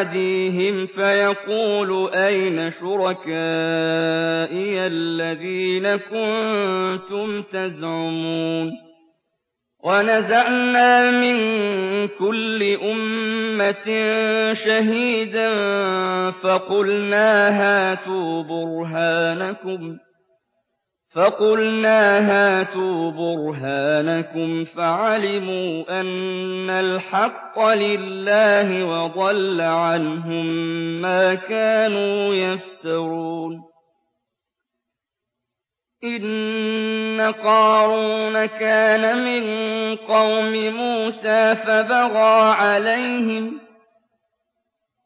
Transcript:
يُنَادِيهِمْ فَيَقُولُ أَيْنَ شُرَكَائِيَ الَّذِينَ كُنتُمْ تَزْعُمُونَ وَنَزَعْنَا مِن كُلِّ أُمَّةٍ شَهِيدًا فَقُلْنَا هَاتُوا بُرْهَانَكُمْ فَقُلْنَا هَاتُوا بُرْهَانَكُمْ فَعَلِمُوا أَنَّ الْحَقَّ لِلَّهِ وَضَلَّ عَنْهُم مَّا كَانُوا يَفْتَرُونَ. إِنَّ قَارُونَ كَانَ مِن قَوْمِ مُوسَىٰ فَبَغَىٰ عَلَيْهِمْ